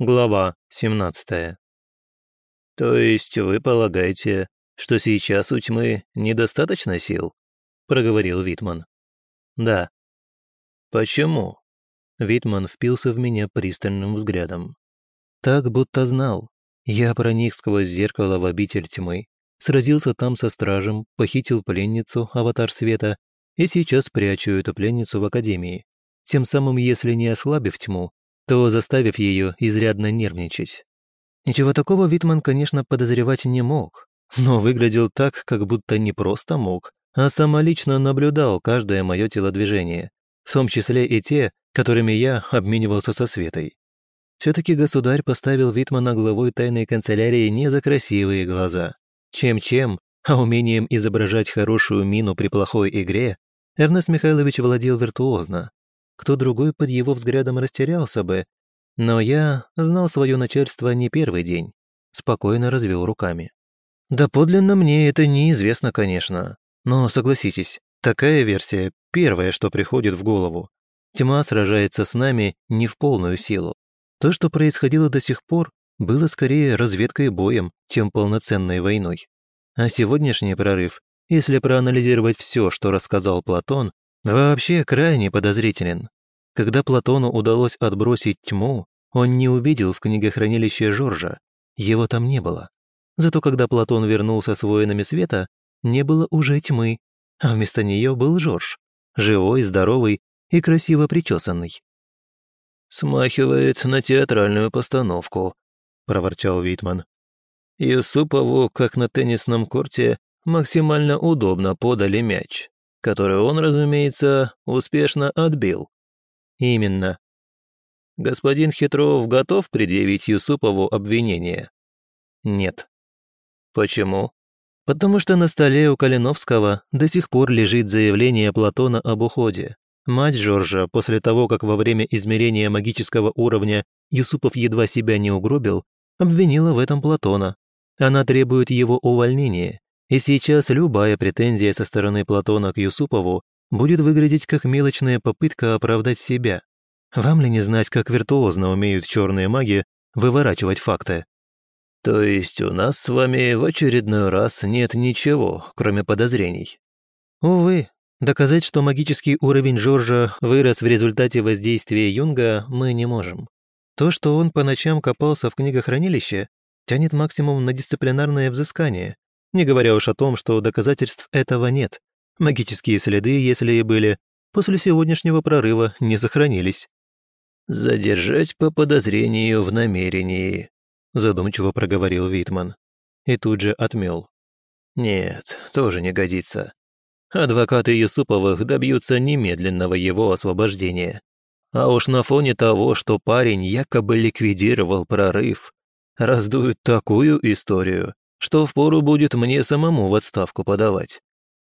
Глава 17. «То есть вы полагаете, что сейчас у тьмы недостаточно сил?» — проговорил Витман. «Да». «Почему?» Витман впился в меня пристальным взглядом. Так будто знал. Я проник сквозь зеркало в обитель тьмы, сразился там со стражем, похитил пленницу, аватар света, и сейчас прячу эту пленницу в академии. Тем самым, если не ослабив тьму, то заставив ее изрядно нервничать. Ничего такого Витман, конечно, подозревать не мог, но выглядел так, как будто не просто мог, а самолично наблюдал каждое мое телодвижение, в том числе и те, которыми я обменивался со Светой. Все-таки государь поставил Витмана главой тайной канцелярии не за красивые глаза. Чем-чем, а умением изображать хорошую мину при плохой игре Эрнест Михайлович владел виртуозно, кто другой под его взглядом растерялся бы, но я знал свое начальство не первый день, спокойно развел руками. Да подлинно мне это неизвестно, конечно, но согласитесь, такая версия первая, что приходит в голову. Тьма сражается с нами не в полную силу. То, что происходило до сих пор, было скорее разведкой боем, чем полноценной войной. А сегодняшний прорыв, если проанализировать все, что рассказал Платон, вообще крайне подозрителен. Когда Платону удалось отбросить тьму, он не увидел в книгохранилище Жоржа, его там не было. Зато когда Платон вернулся с воинами света, не было уже тьмы, а вместо нее был Жорж, живой, здоровый и красиво причесанный. «Смахивает на театральную постановку», — проворчал Витман. Юсупову, как на теннисном корте, максимально удобно подали мяч который он, разумеется, успешно отбил. Именно. Господин Хитров готов предъявить Юсупову обвинение? Нет. Почему? Потому что на столе у Калиновского до сих пор лежит заявление Платона об уходе. Мать Жоржа, после того, как во время измерения магического уровня Юсупов едва себя не угробил, обвинила в этом Платона. Она требует его увольнения и сейчас любая претензия со стороны Платона к Юсупову будет выглядеть как мелочная попытка оправдать себя. Вам ли не знать, как виртуозно умеют черные маги выворачивать факты? То есть у нас с вами в очередной раз нет ничего, кроме подозрений? Увы, доказать, что магический уровень Жоржа вырос в результате воздействия Юнга, мы не можем. То, что он по ночам копался в книгохранилище, тянет максимум на дисциплинарное взыскание, не говоря уж о том, что доказательств этого нет. Магические следы, если и были, после сегодняшнего прорыва не сохранились. «Задержать по подозрению в намерении», — задумчиво проговорил Витман. И тут же отмел. «Нет, тоже не годится. Адвокаты Юсуповых добьются немедленного его освобождения. А уж на фоне того, что парень якобы ликвидировал прорыв, раздуют такую историю, что впору будет мне самому в отставку подавать.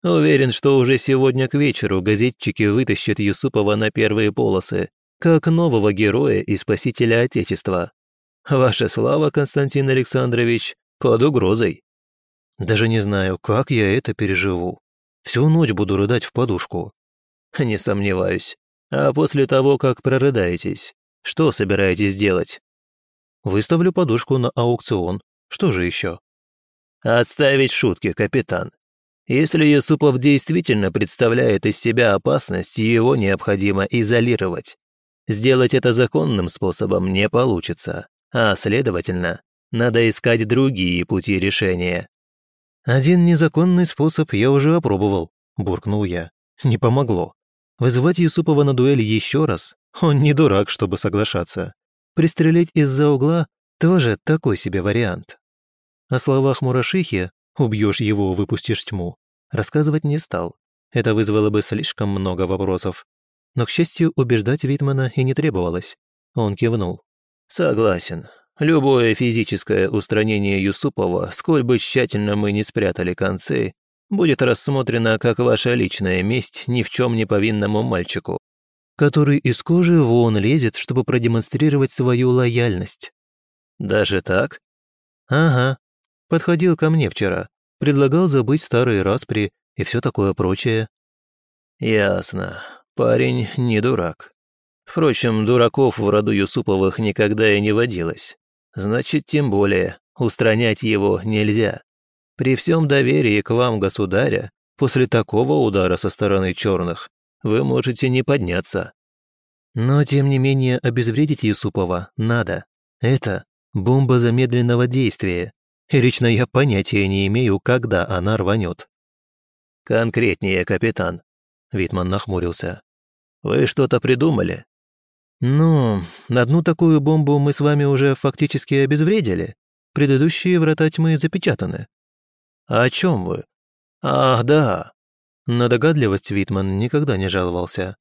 Уверен, что уже сегодня к вечеру газетчики вытащат Юсупова на первые полосы, как нового героя и спасителя Отечества. Ваша слава, Константин Александрович, под угрозой. Даже не знаю, как я это переживу. Всю ночь буду рыдать в подушку. Не сомневаюсь. А после того, как прорыдаетесь, что собираетесь делать? Выставлю подушку на аукцион. Что же еще? Отставить шутки, капитан. Если Юсупов действительно представляет из себя опасность, его необходимо изолировать. Сделать это законным способом не получится, а, следовательно, надо искать другие пути решения. «Один незаконный способ я уже опробовал», – буркнул я. «Не помогло. Вызывать Юсупова на дуэль еще раз? Он не дурак, чтобы соглашаться. Пристрелить из-за угла – тоже такой себе вариант». О словах Мурашихи «убьешь его, выпустишь тьму» рассказывать не стал. Это вызвало бы слишком много вопросов. Но, к счастью, убеждать Витмана и не требовалось. Он кивнул. «Согласен. Любое физическое устранение Юсупова, сколь бы тщательно мы не спрятали концы, будет рассмотрено как ваша личная месть ни в чем не повинному мальчику, который из кожи вон лезет, чтобы продемонстрировать свою лояльность». «Даже так?» «Ага. Подходил ко мне вчера, предлагал забыть старые распри и все такое прочее». «Ясно. Парень не дурак. Впрочем, дураков в роду Юсуповых никогда и не водилось. Значит, тем более, устранять его нельзя. При всем доверии к вам, государя, после такого удара со стороны черных вы можете не подняться. Но, тем не менее, обезвредить Юсупова надо. Это бомба замедленного действия, и лично я понятия не имею, когда она рванет. «Конкретнее, капитан», — Витман нахмурился. «Вы что-то придумали?» «Ну, одну такую бомбу мы с вами уже фактически обезвредили. Предыдущие врата тьмы запечатаны». «О чем вы?» «Ах, да». На догадливость Витман никогда не жаловался.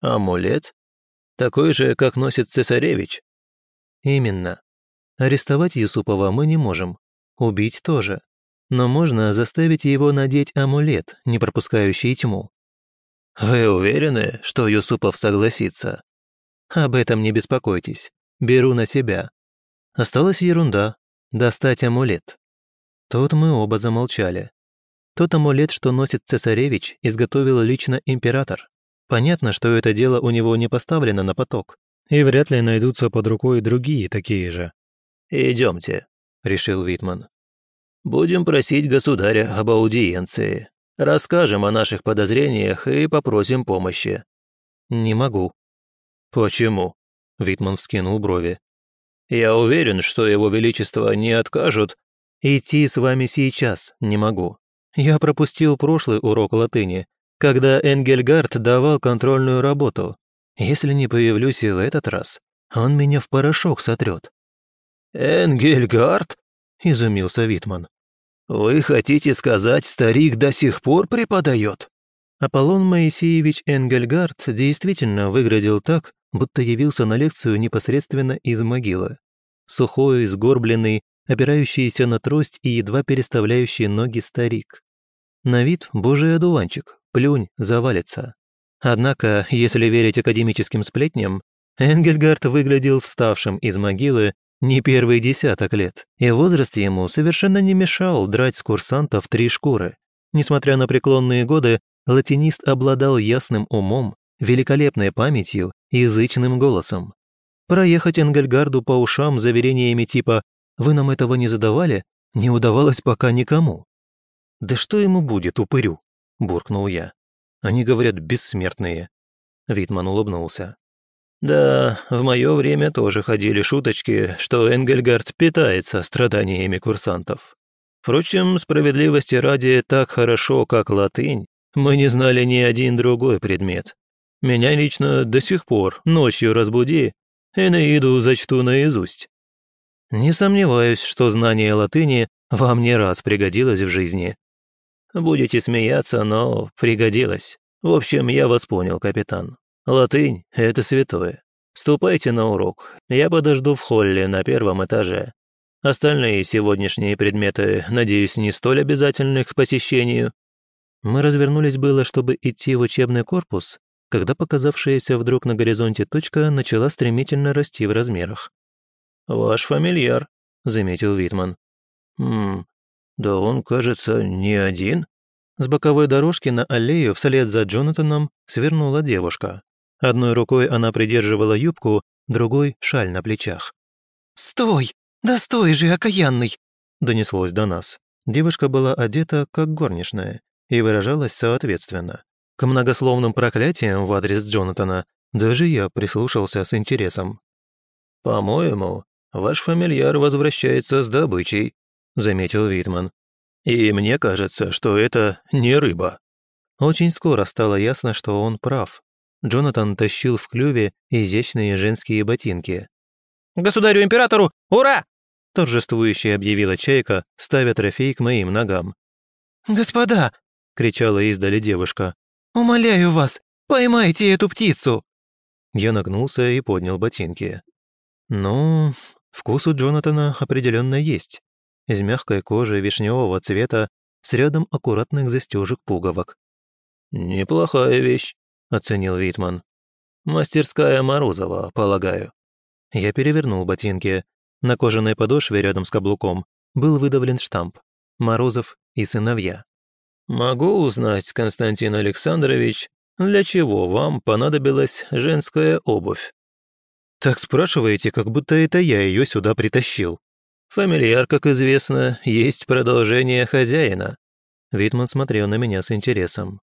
«Амулет? Такой же, как носит цесаревич?» «Именно. Арестовать Юсупова мы не можем. Убить тоже. Но можно заставить его надеть амулет, не пропускающий тьму». «Вы уверены, что Юсупов согласится?» Об этом не беспокойтесь. Беру на себя. Осталась ерунда. Достать амулет. Тут мы оба замолчали. Тот амулет, что носит цесаревич, изготовил лично император. Понятно, что это дело у него не поставлено на поток, и вряд ли найдутся под рукой другие такие же. «Идемте», — решил Витман. «Будем просить государя об аудиенции. Расскажем о наших подозрениях и попросим помощи». «Не могу», «Почему?» — Витман вскинул брови. «Я уверен, что его величество не откажут. Идти с вами сейчас не могу. Я пропустил прошлый урок латыни, когда Энгельгард давал контрольную работу. Если не появлюсь и в этот раз, он меня в порошок сотрет». «Энгельгард?» — изумился Витман. «Вы хотите сказать, старик до сих пор преподает?» Аполлон Моисеевич Энгельгард действительно выглядел так, будто явился на лекцию непосредственно из могилы. Сухой, сгорбленный, опирающийся на трость и едва переставляющий ноги старик. На вид божий одуванчик, плюнь, завалится. Однако, если верить академическим сплетням, Энгельгард выглядел вставшим из могилы не первый десяток лет, и возраст ему совершенно не мешал драть с курсантов три шкуры. Несмотря на преклонные годы, латинист обладал ясным умом, великолепной памятью и язычным голосом. Проехать Энгельгарду по ушам заверениями типа «Вы нам этого не задавали?» не удавалось пока никому. «Да что ему будет, упырю?» – буркнул я. «Они говорят, бессмертные». Витман улыбнулся. «Да, в мое время тоже ходили шуточки, что Энгельгард питается страданиями курсантов. Впрочем, справедливости ради так хорошо, как латынь, мы не знали ни один другой предмет. Меня лично до сих пор ночью разбуди, Энеиду зачту наизусть. Не сомневаюсь, что знание латыни вам не раз пригодилось в жизни. Будете смеяться, но пригодилось. В общем, я вас понял, капитан. Латынь — это святое. Ступайте на урок. Я подожду в холле на первом этаже. Остальные сегодняшние предметы, надеюсь, не столь обязательны к посещению. Мы развернулись было, чтобы идти в учебный корпус, когда показавшаяся вдруг на горизонте точка начала стремительно расти в размерах. «Ваш фамильяр», — заметил Витман. «Хм, да он, кажется, не один». С боковой дорожки на аллею вслед за Джонатаном свернула девушка. Одной рукой она придерживала юбку, другой — шаль на плечах. «Стой! Да стой же, окаянный!» — донеслось до нас. Девушка была одета как горничная и выражалась соответственно. К многословным проклятиям в адрес Джонатана даже я прислушался с интересом. «По-моему, ваш фамильяр возвращается с добычей», — заметил Витман. «И мне кажется, что это не рыба». Очень скоро стало ясно, что он прав. Джонатан тащил в клюве изящные женские ботинки. «Государю-императору, ура!» торжествующе объявила чайка, ставя трофей к моим ногам. «Господа!» — кричала издали девушка. «Умоляю вас, поймайте эту птицу!» Я нагнулся и поднял ботинки. Ну, вкус у Джонатана определенно есть. Из мягкой кожи вишневого цвета с рядом аккуратных застежек пуговок. «Неплохая вещь», — оценил Витман. «Мастерская Морозова, полагаю». Я перевернул ботинки. На кожаной подошве рядом с каблуком был выдавлен штамп «Морозов и сыновья». «Могу узнать, Константин Александрович, для чего вам понадобилась женская обувь?» «Так спрашиваете, как будто это я ее сюда притащил». «Фамильяр, как известно, есть продолжение хозяина». Витман смотрел на меня с интересом.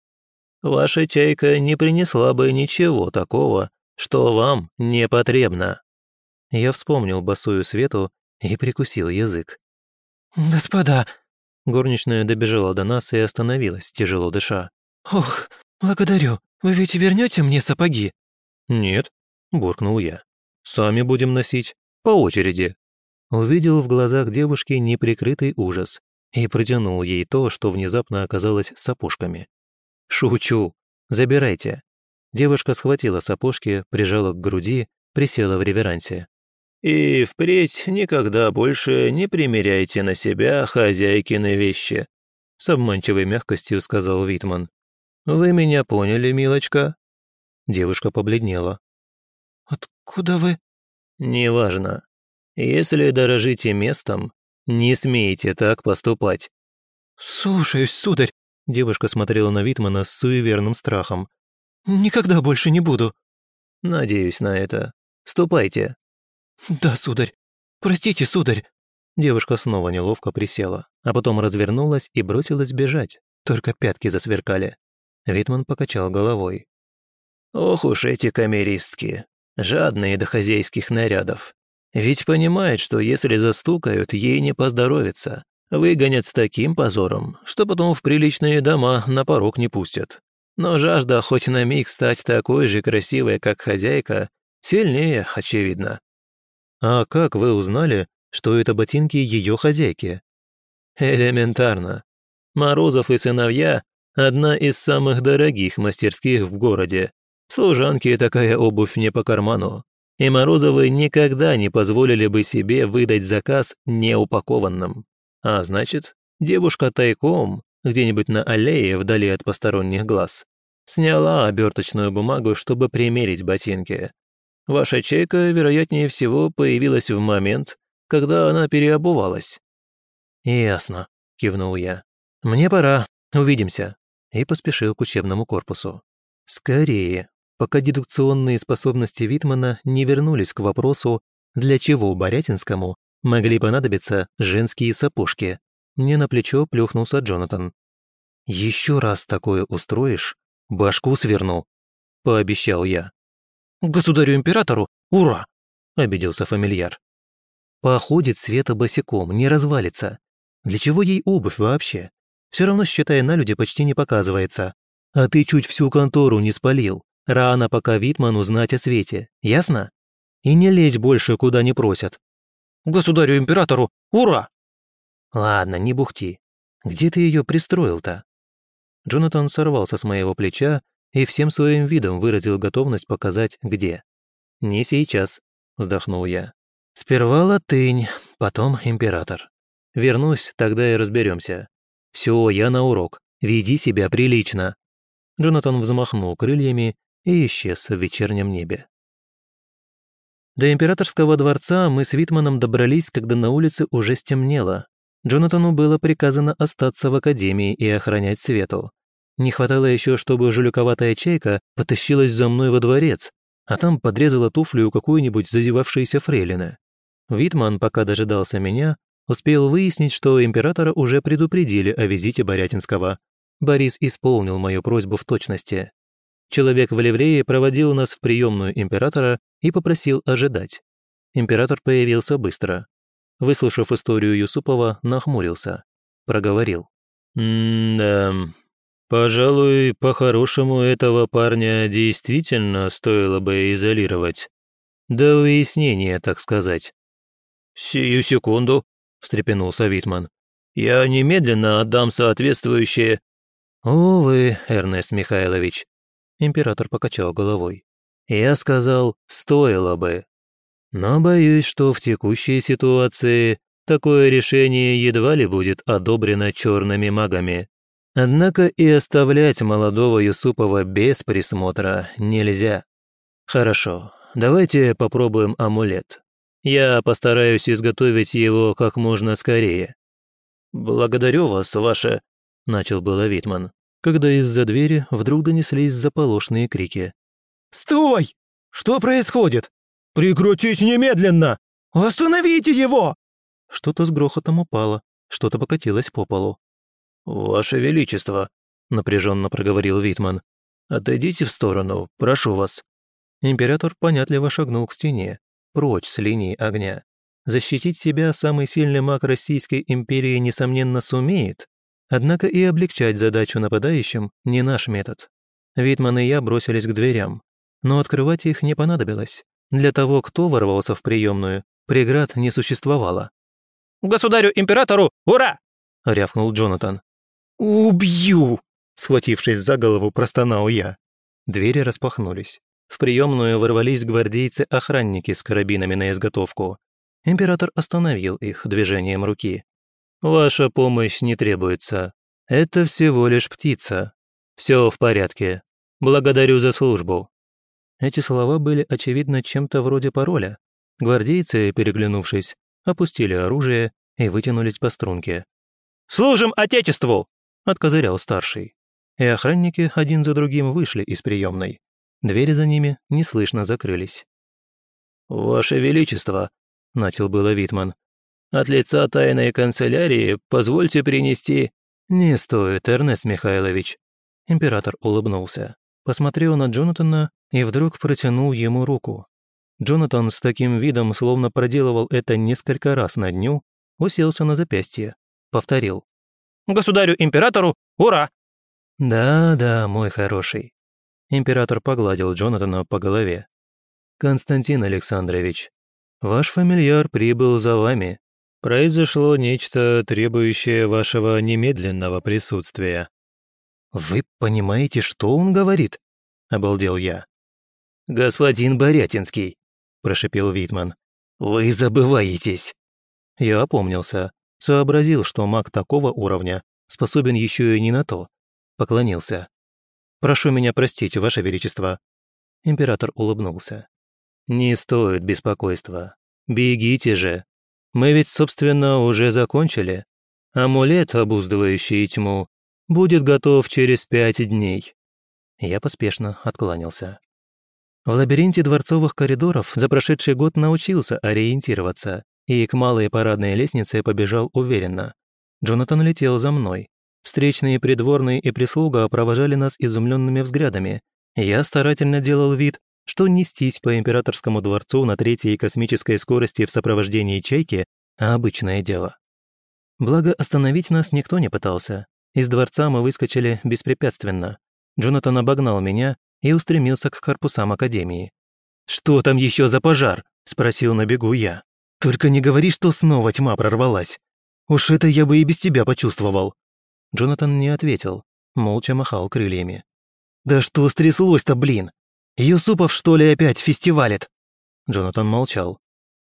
«Ваша чайка не принесла бы ничего такого, что вам не потребно». Я вспомнил босую Свету и прикусил язык. «Господа!» Горничная добежала до нас и остановилась, тяжело дыша. «Ох, благодарю. Вы ведь вернете мне сапоги?» «Нет», – буркнул я. «Сами будем носить. По очереди». Увидел в глазах девушки неприкрытый ужас и протянул ей то, что внезапно оказалось сапожками. «Шучу. Забирайте». Девушка схватила сапожки, прижала к груди, присела в реверансе. И впредь никогда больше не примеряйте на себя хозяйкины вещи», с обманчивой мягкостью сказал Витман. «Вы меня поняли, милочка?» Девушка побледнела. «Откуда вы?» «Неважно. Если дорожите местом, не смейте так поступать». «Слушаюсь, сударь», девушка смотрела на Витмана с суеверным страхом. «Никогда больше не буду». «Надеюсь на это. Ступайте». «Да, сударь. Простите, сударь». Девушка снова неловко присела, а потом развернулась и бросилась бежать. Только пятки засверкали. Витман покачал головой. «Ох уж эти камеристки, жадные до хозяйских нарядов. Ведь понимает, что если застукают, ей не поздоровится. Выгонят с таким позором, что потом в приличные дома на порог не пустят. Но жажда хоть на миг стать такой же красивой, как хозяйка, сильнее, очевидно. «А как вы узнали, что это ботинки ее хозяйки?» «Элементарно. Морозов и сыновья – одна из самых дорогих мастерских в городе. Служанке такая обувь не по карману. И Морозовы никогда не позволили бы себе выдать заказ неупакованным. А значит, девушка тайком, где-нибудь на аллее вдали от посторонних глаз, сняла оберточную бумагу, чтобы примерить ботинки, Ваша чайка, вероятнее всего, появилась в момент, когда она переобувалась». «Ясно», — кивнул я. «Мне пора. Увидимся». И поспешил к учебному корпусу. «Скорее, пока дедукционные способности Витмана не вернулись к вопросу, для чего Борятинскому могли понадобиться женские сапожки. Мне на плечо плюхнулся Джонатан. «Еще раз такое устроишь, башку сверну», — пообещал я. «Государю-императору? Ура!» – обиделся фамильяр. «Походит Света босиком, не развалится. Для чего ей обувь вообще? Все равно, считая на люди, почти не показывается. А ты чуть всю контору не спалил. Рано пока Витман узнать о свете, ясно? И не лезь больше, куда не просят». «Государю-императору! Ура!» «Ладно, не бухти. Где ты ее пристроил-то?» Джонатан сорвался с моего плеча и всем своим видом выразил готовность показать, где. «Не сейчас», — вздохнул я. «Сперва латынь, потом император. Вернусь, тогда и разберемся. Все, я на урок. Веди себя прилично». Джонатан взмахнул крыльями и исчез в вечернем небе. До императорского дворца мы с Витманом добрались, когда на улице уже стемнело. Джонатану было приказано остаться в академии и охранять свету. Не хватало еще, чтобы жуликоватая чайка потащилась за мной во дворец, а там подрезала туфлю у какой-нибудь зазевавшейся фрейлины. Витман, пока дожидался меня, успел выяснить, что императора уже предупредили о визите Борятинского. Борис исполнил мою просьбу в точности. Человек в ливрее проводил нас в приемную императора и попросил ожидать. Император появился быстро. Выслушав историю Юсупова, нахмурился. Проговорил. «М-да, Пожалуй, по-хорошему этого парня действительно стоило бы изолировать. До выяснения, так сказать. «Сию секунду», — встрепенулся Витман. «Я немедленно отдам соответствующее...» «Увы, Эрнест Михайлович», — император покачал головой. «Я сказал, стоило бы. Но боюсь, что в текущей ситуации такое решение едва ли будет одобрено черными магами. Однако и оставлять молодого Юсупова без присмотра нельзя. Хорошо, давайте попробуем амулет. Я постараюсь изготовить его как можно скорее. Благодарю вас, ваше... Начал было Витман. Когда из-за двери вдруг донеслись заполошные крики. «Стой! Что происходит? Прекратить немедленно! Остановите его!» Что-то с грохотом упало, что-то покатилось по полу. «Ваше Величество», — напряженно проговорил Витман, — «отойдите в сторону, прошу вас». Император понятливо шагнул к стене, прочь с линии огня. Защитить себя самый сильный маг Российской империи, несомненно, сумеет, однако и облегчать задачу нападающим не наш метод. Витман и я бросились к дверям, но открывать их не понадобилось. Для того, кто ворвался в приемную, преград не существовало. «Государю-императору, ура!» — рявкнул Джонатан. «Убью!» — схватившись за голову, простонал я. Двери распахнулись. В приемную ворвались гвардейцы-охранники с карабинами на изготовку. Император остановил их движением руки. «Ваша помощь не требуется. Это всего лишь птица. Все в порядке. Благодарю за службу». Эти слова были, очевидно, чем-то вроде пароля. Гвардейцы, переглянувшись, опустили оружие и вытянулись по струнке. «Служим Отечеству!» — откозырял старший. И охранники один за другим вышли из приемной. Двери за ними неслышно закрылись. «Ваше Величество», — начал было Витман, «от лица тайной канцелярии позвольте принести...» «Не стоит, Эрнест Михайлович». Император улыбнулся, посмотрел на Джонатана и вдруг протянул ему руку. Джонатан с таким видом, словно проделывал это несколько раз на дню, уселся на запястье, повторил. «Государю-императору, ура!» «Да-да, мой хороший, Император погладил Джонатана по голове. «Константин Александрович, ваш фамильяр прибыл за вами. Произошло нечто, требующее вашего немедленного присутствия». «Вы понимаете, что он говорит?» – обалдел я. «Господин Борятинский», – прошепел Витман, – «вы забываетесь». Я опомнился, сообразил, что маг такого уровня способен еще и не на то. Поклонился. Прошу меня простить, Ваше Величество». Император улыбнулся. «Не стоит беспокойства. Бегите же. Мы ведь, собственно, уже закончили. Амулет, обуздывающий тьму, будет готов через пять дней». Я поспешно откланялся. В лабиринте дворцовых коридоров за прошедший год научился ориентироваться и к малой парадной лестнице побежал уверенно. Джонатан летел за мной, Встречные придворные и прислуга провожали нас изумленными взглядами. Я старательно делал вид, что нестись по императорскому дворцу на третьей космической скорости в сопровождении чайки – обычное дело. Благо, остановить нас никто не пытался. Из дворца мы выскочили беспрепятственно. Джонатан обогнал меня и устремился к корпусам Академии. «Что там еще за пожар?» – спросил на бегу я. «Только не говори, что снова тьма прорвалась. Уж это я бы и без тебя почувствовал». Джонатан не ответил, молча махал крыльями. «Да что стряслось-то, блин? Юсупов, что ли, опять фестивалит?» Джонатан молчал.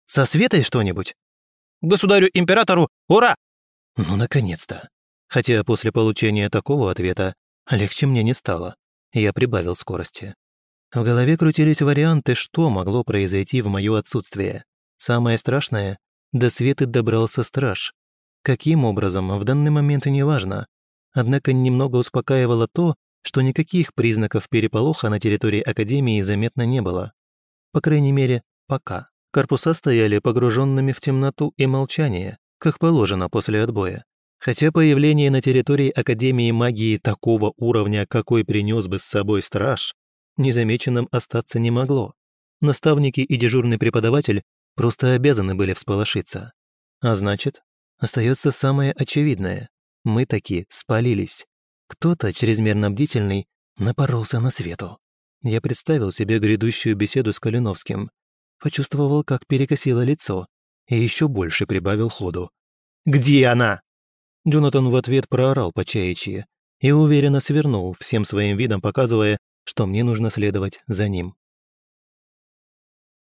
«Со Светой что-нибудь?» «Государю-императору, ура!» «Ну, наконец-то!» Хотя после получения такого ответа легче мне не стало. Я прибавил скорости. В голове крутились варианты, что могло произойти в мое отсутствие. Самое страшное — до Светы добрался страж, Каким образом, в данный момент не важно. Однако немного успокаивало то, что никаких признаков переполоха на территории Академии заметно не было. По крайней мере, пока. Корпуса стояли погруженными в темноту и молчание, как положено после отбоя. Хотя появление на территории Академии магии такого уровня, какой принес бы с собой страж, незамеченным остаться не могло. Наставники и дежурный преподаватель просто обязаны были всполошиться. А значит, Остается самое очевидное. Мы таки спалились. Кто-то, чрезмерно бдительный, напоролся на свету. Я представил себе грядущую беседу с Калиновским. Почувствовал, как перекосило лицо, и еще больше прибавил ходу. «Где она?» Джонатан в ответ проорал по чаячьи и уверенно свернул, всем своим видом показывая, что мне нужно следовать за ним.